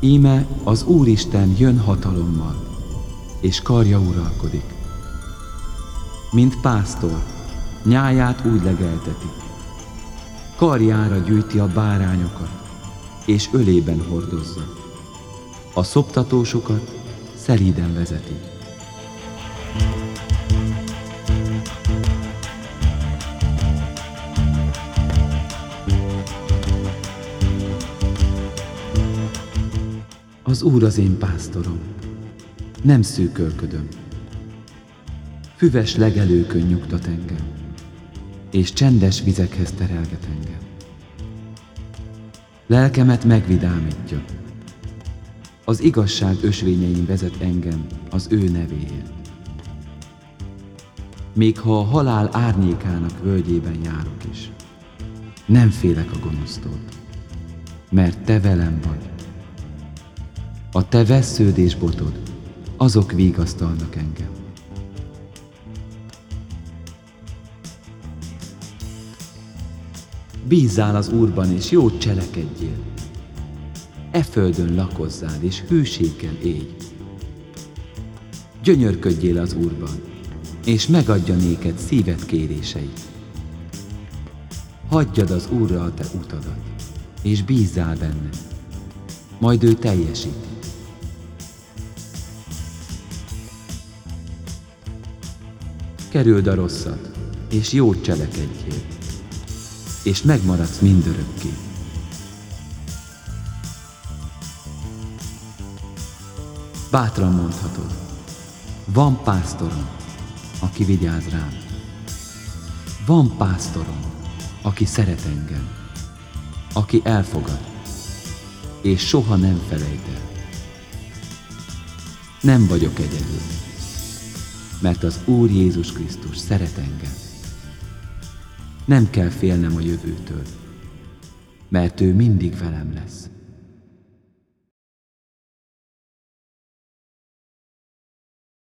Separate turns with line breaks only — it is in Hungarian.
Íme az Úristen jön hatalommal, és karja uralkodik. Mint pásztor, nyáját úgy legelteti. Karjára gyűjti a bárányokat, és ölében hordozza. A szoptatósokat szelíden vezeti. Az Úr az én pásztorom, nem szűkölködöm. Füves legelőkön nyugtat engem, és csendes vizekhez terelget engem. Lelkemet megvidámítja. Az igazság ösvényein vezet engem az ő nevéért. Még ha a halál árnyékának völgyében járok is, nem félek a gonosztól, mert te velem vagy. A te vesződ és botod, azok vigasztalnak engem. Bízzál az Úrban, és jót cselekedjél. E földön lakozzál, és hűséggel élj. Gyönyörködjél az Úrban, és megadja néked szíved kéréseit. Hagyjad az Úrra a te utadat, és bízzál benne, majd ő teljesít. Kerüld a rosszat, és jót cselekedjél és megmaradsz mindörökké. Bátran mondhatod, van pásztorom, aki vigyáz rám. Van pásztorom, aki szeret engem, aki elfogad, és soha nem felejt el. Nem vagyok egyedül, mert az Úr Jézus Krisztus szeret engem. Nem kell félnem a jövőtől, mert ő mindig velem lesz.